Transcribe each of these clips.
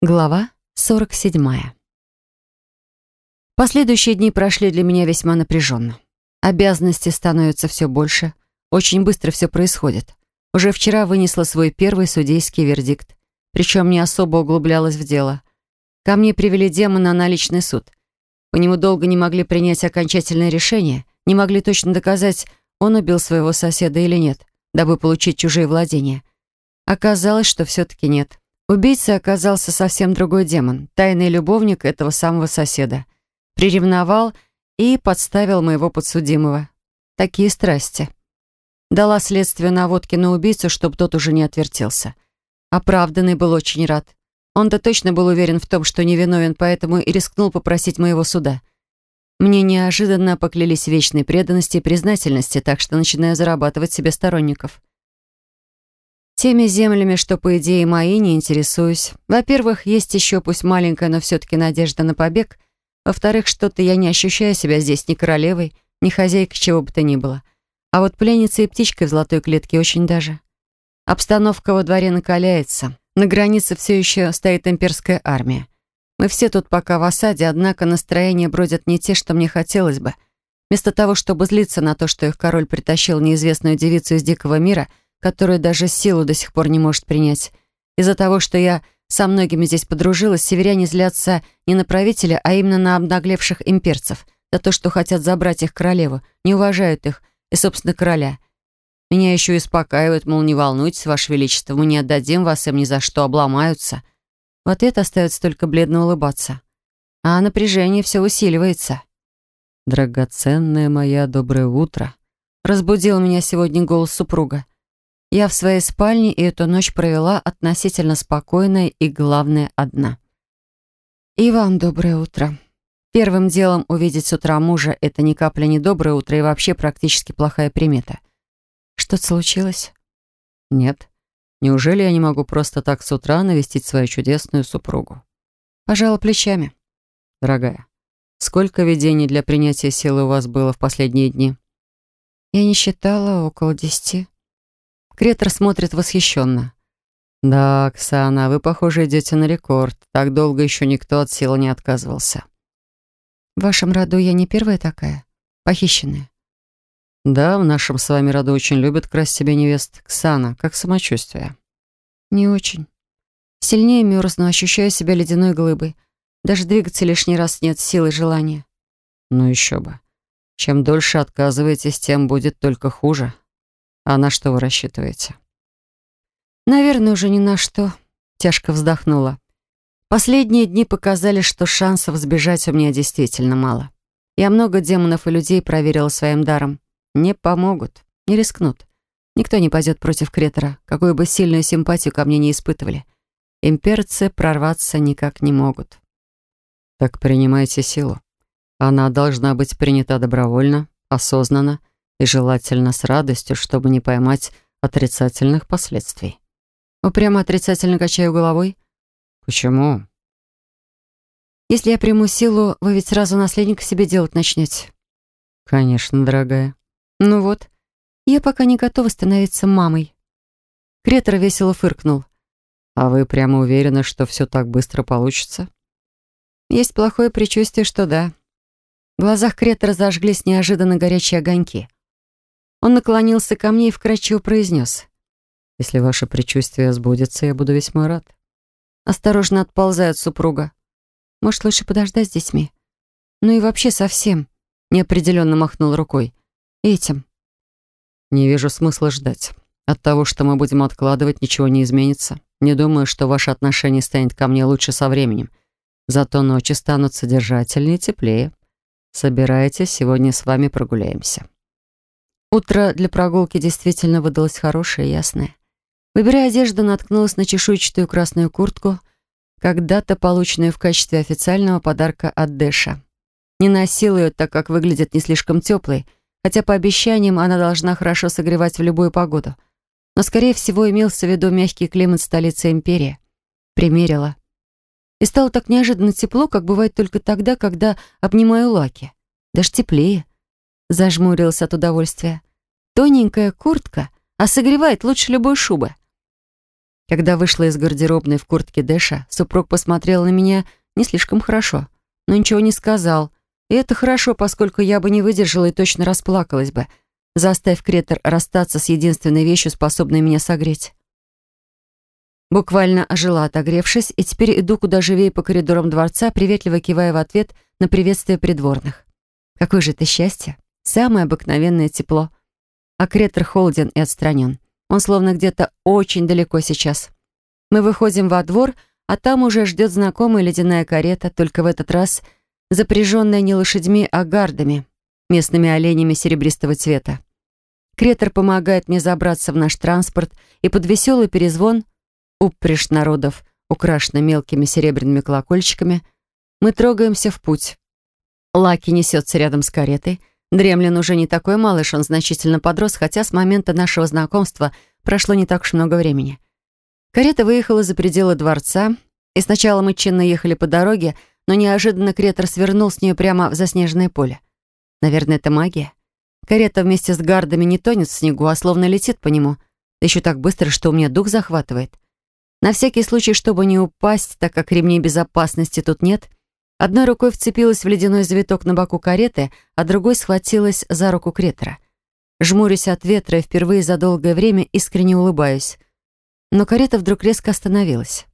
Глава 47. Последующие дни прошли для меня весьма напряженно. Обязанностей становятся все больше. Очень быстро все происходит. Уже вчера вынесла свой первый судейский вердикт. Причем не особо углублялась в дело. Ко мне привели демона на личный суд. По нему долго не могли принять окончательное решение, не могли точно доказать, он убил своего соседа или нет, дабы получить чужие владения. Оказалось, что все-таки нет. Убийцей оказался совсем другой демон, тайный любовник этого самого соседа. Приревновал и подставил моего подсудимого. Такие страсти. Дала следствию наводки на убийцу, чтобы тот уже не отвертелся. Оправданный был очень рад. Он-то точно был уверен в том, что невиновен, поэтому и рискнул попросить моего суда. Мне неожиданно поклялись вечной преданности и признательности, так что начинаю зарабатывать себе сторонников. Теми землями, что, по идее, мои, не интересуюсь. Во-первых, есть еще, пусть маленькая, но все-таки надежда на побег. Во-вторых, что-то я не ощущаю себя здесь ни королевой, ни хозяйкой чего бы то ни было. А вот пленницей и птичкой в золотой клетке очень даже. Обстановка во дворе накаляется. На границе все еще стоит имперская армия. Мы все тут пока в осаде, однако настроения бродят не те, что мне хотелось бы. Вместо того, чтобы злиться на то, что их король притащил неизвестную девицу из дикого мира — которую даже силу до сих пор не может принять. Из-за того, что я со многими здесь подружилась, северяне злятся не на правителя, а именно на обнаглевших имперцев, за то, что хотят забрать их королеву, не уважают их и, собственно, короля. Меня еще и успокаивают, мол, не волнуйтесь, Ваше Величество, мы не отдадим вас им ни за что, обломаются. В ответ остается только бледно улыбаться. А напряжение все усиливается. «Драгоценное моя, доброе утро!» Разбудил меня сегодня голос супруга. Я в своей спальне и эту ночь провела относительно спокойно и, главное, одна. И вам доброе утро. Первым делом увидеть с утра мужа — это ни капля не доброе утро и вообще практически плохая примета. Что-то случилось? Нет. Неужели я не могу просто так с утра навестить свою чудесную супругу? Пожала плечами. Дорогая, сколько видений для принятия силы у вас было в последние дни? Я не считала, около десяти. Кретор смотрит восхищенно. «Да, Оксана, вы, похоже, идете на рекорд. Так долго еще никто от силы не отказывался». «В вашем роду я не первая такая? Похищенная?» «Да, в нашем с вами роду очень любят красть себе невест. Ксана, как самочувствие?» «Не очень. Сильнее мерзну, ощущаю себя ледяной глыбой. Даже двигаться лишний раз нет силы желания». «Ну еще бы. Чем дольше отказываетесь, тем будет только хуже. А на что вы рассчитываете? Наверное, уже ни на что. Тяжко вздохнула. Последние дни показали, что шансов сбежать у меня действительно мало. Я много демонов и людей проверила своим даром. Не помогут, не рискнут. Никто не пойдет против Кретора, какую бы сильную симпатию ко мне не испытывали. Имперцы прорваться никак не могут. Так принимайте силу. Она должна быть принята добровольно, осознанно и желательно с радостью, чтобы не поймать отрицательных последствий. Упрямо отрицательно качаю головой. Почему? Если я приму силу, вы ведь сразу наследника себе делать начнете. Конечно, дорогая. Ну вот, я пока не готова становиться мамой. Кретор весело фыркнул. А вы прямо уверены, что все так быстро получится? Есть плохое предчувствие, что да. В глазах Кретора зажглись неожиданно горячие огоньки. Он наклонился ко мне и вкрадчиво произнес. «Если ваше предчувствие сбудется, я буду весьма рад». Осторожно отползает супруга. «Может, лучше подождать с детьми?» «Ну и вообще совсем», — неопределенно махнул рукой. «Этим». «Не вижу смысла ждать. От того, что мы будем откладывать, ничего не изменится. Не думаю, что ваше отношение станет ко мне лучше со временем. Зато ночи станут содержательнее и теплее. Собирайтесь, сегодня с вами прогуляемся». Утро для прогулки действительно выдалось хорошее и ясное. Выбирая одежду, наткнулась на чешуйчатую красную куртку, когда-то полученную в качестве официального подарка от Дэша. Не носила ее, так как выглядит не слишком теплой, хотя по обещаниям она должна хорошо согревать в любую погоду. Но, скорее всего, имелся в виду мягкий климат столицы империи. Примерила. И стало так неожиданно тепло, как бывает только тогда, когда обнимаю лаки. Даже теплее. Зажмурился от удовольствия. Тоненькая куртка, а согревает лучше любой шубы. Когда вышла из гардеробной в куртке Дэша, супруг посмотрел на меня не слишком хорошо, но ничего не сказал. И это хорошо, поскольку я бы не выдержала и точно расплакалась бы, заставив Кретер расстаться с единственной вещью, способной меня согреть. Буквально ожила, отогревшись, и теперь иду куда живее по коридорам дворца, приветливо кивая в ответ на приветствие придворных. Какое же это счастье! Самое обыкновенное тепло. А Кретер холоден и отстранен. Он словно где-то очень далеко сейчас. Мы выходим во двор, а там уже ждет знакомая ледяная карета, только в этот раз запряженная не лошадьми, а гардами, местными оленями серебристого цвета. Кретер помогает мне забраться в наш транспорт, и под веселый перезвон упряжь народов, украшена мелкими серебряными колокольчиками, мы трогаемся в путь. Лаки несется рядом с каретой, Дремлин уже не такой малыш, он значительно подрос, хотя с момента нашего знакомства прошло не так уж много времени. Карета выехала за пределы дворца, и сначала мы чинно ехали по дороге, но неожиданно Кретор свернул с нее прямо в заснеженное поле. Наверное, это магия. Карета вместе с гардами не тонет в снегу, а словно летит по нему. Да еще так быстро, что у меня дух захватывает. На всякий случай, чтобы не упасть, так как ремней безопасности тут нет, Одной рукой вцепилась в ледяной завиток на боку кареты, а другой схватилась за руку Кретера. Жмурюсь от ветра и впервые за долгое время искренне улыбаюсь. Но карета вдруг резко остановилась.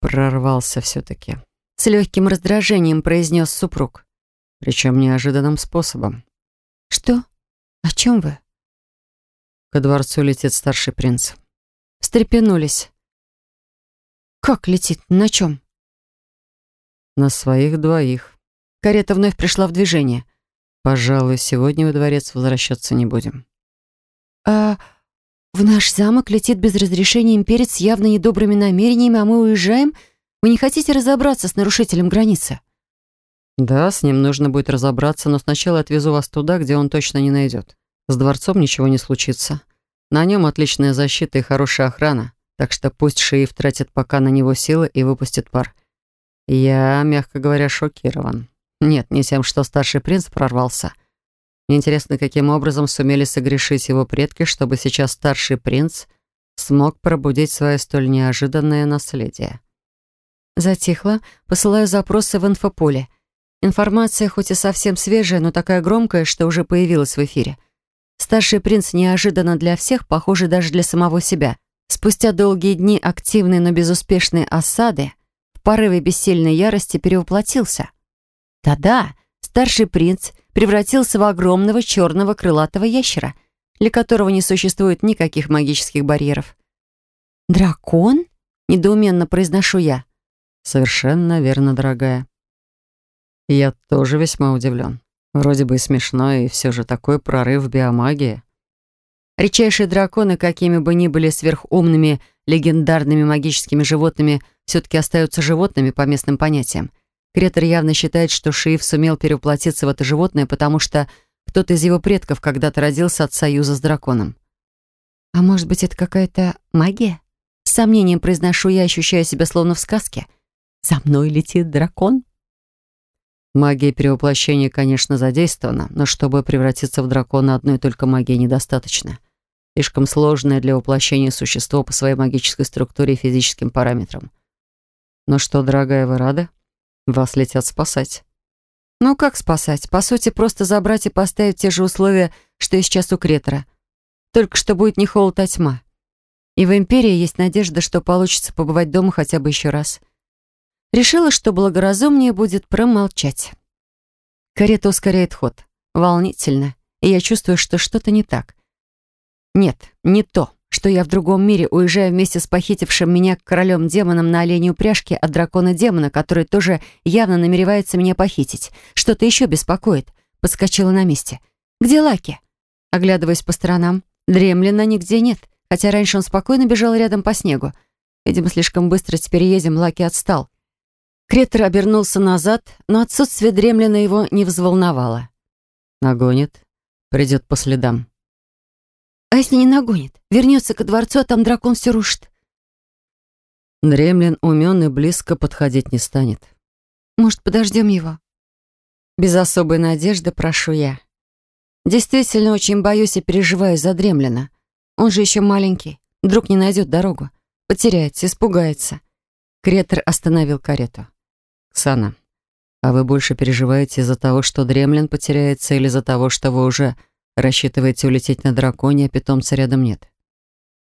Прорвался все-таки. С легким раздражением произнес супруг. Причем неожиданным способом. «Что? О чем вы?» Ко дворцу летит старший принц. Встрепенулись. «Как летит? На чем?» На своих двоих. Карета вновь пришла в движение. Пожалуй, сегодня во дворец возвращаться не будем. А в наш замок летит без разрешения имперец с явно недобрыми намерениями, а мы уезжаем? Вы не хотите разобраться с нарушителем границы? Да, с ним нужно будет разобраться, но сначала отвезу вас туда, где он точно не найдет. С дворцом ничего не случится. На нем отличная защита и хорошая охрана, так что пусть Шиев тратит пока на него силы и выпустит пар. Я, мягко говоря, шокирован. Нет, не тем, что старший принц прорвался. Мне интересно, каким образом сумели согрешить его предки, чтобы сейчас старший принц смог пробудить свое столь неожиданное наследие. Затихла, посылаю запросы в инфополе. Информация хоть и совсем свежая, но такая громкая, что уже появилась в эфире. Старший принц неожиданно для всех, похоже, даже для самого себя. Спустя долгие дни активной, но безуспешной осады в порыве бессильной ярости перевоплотился. Да-да, старший принц превратился в огромного черного крылатого ящера, для которого не существует никаких магических барьеров. «Дракон?» — недоуменно произношу я. «Совершенно верно, дорогая. Я тоже весьма удивлен. Вроде бы и смешно, и все же такой прорыв в биомагии». Редчайшие драконы, какими бы ни были сверхумными, легендарными магическими животными, все-таки остаются животными по местным понятиям. Кретор явно считает, что Шиев сумел перевоплотиться в это животное, потому что кто-то из его предков когда-то родился от союза с драконом. А может быть, это какая-то магия? С сомнением произношу я, ощущая себя словно в сказке. За мной летит дракон? Магия перевоплощения, конечно, задействована, но чтобы превратиться в дракона, одной только магии недостаточно. Слишком сложное для воплощения существо по своей магической структуре и физическим параметрам. «Ну что, дорогая, вы рады? Вас летят спасать». «Ну как спасать? По сути, просто забрать и поставить те же условия, что и сейчас у Кретора. Только что будет не холод, а тьма. И в Империи есть надежда, что получится побывать дома хотя бы еще раз. Решила, что благоразумнее будет промолчать. Карета ускоряет ход. Волнительно. И я чувствую, что что-то не так. Нет, не то что я в другом мире уезжаю вместе с похитившим меня королем-демоном на оленей упряжке от дракона-демона, который тоже явно намеревается меня похитить. Что-то еще беспокоит. Подскочила на месте. «Где Лаки?» Оглядываясь по сторонам. Дремлина нигде нет, хотя раньше он спокойно бежал рядом по снегу. Видимо, слишком быстро теперь едем, Лаки отстал. Кретер обернулся назад, но отсутствие Дремлина его не взволновало. «Нагонит. Придет по следам», а если не нагонит? Вернется ко дворцу, а там дракон все рушит. Дремлин умен и близко подходить не станет. Может, подождем его? Без особой надежды прошу я. Действительно очень боюсь и переживаю за Дремлина. Он же еще маленький. Вдруг не найдет дорогу. Потеряется, испугается. Кретор остановил карету. «Ксана, а вы больше переживаете из-за того, что Дремлин потеряется, или из-за того, что вы уже рассчитываете улететь на драконе, а питомца рядом нет?»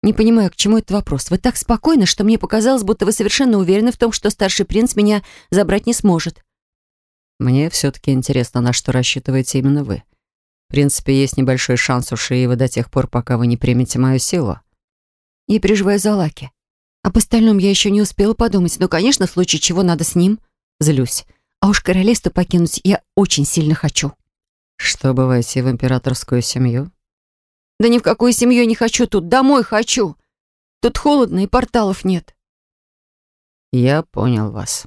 «Не понимаю, к чему этот вопрос. Вы так спокойны, что мне показалось, будто вы совершенно уверены в том, что старший принц меня забрать не сможет». «Мне все-таки интересно, на что рассчитываете именно вы. В принципе, есть небольшой шанс у Шиева до тех пор, пока вы не примете мою силу». «Я переживаю за Лаки. Об остальном я еще не успела подумать, но, конечно, в случае чего надо с ним. Злюсь. А уж королевство покинуть я очень сильно хочу». «Чтобы войти в императорскую семью?» «Да ни в какую семью я не хочу тут, домой хочу. Тут холодно и порталов нет». «Я понял вас».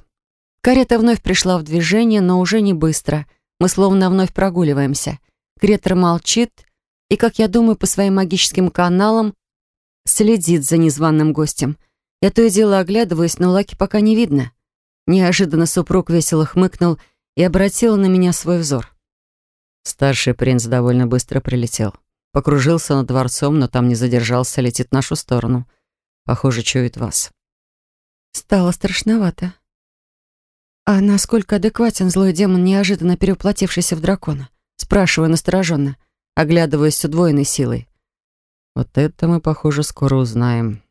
Карета вновь пришла в движение, но уже не быстро. Мы словно вновь прогуливаемся. Кретор молчит и, как я думаю, по своим магическим каналам следит за незваным гостем. Я то и дело оглядываюсь, но Лаки пока не видно. Неожиданно супруг весело хмыкнул и обратил на меня свой взор. Старший принц довольно быстро прилетел. Покружился над дворцом, но там не задержался, летит в нашу сторону. Похоже, чует вас. Стало страшновато. А насколько адекватен злой демон, неожиданно перевоплотившийся в дракона? Спрашиваю настороженно, оглядываясь с удвоенной силой. Вот это мы, похоже, скоро узнаем.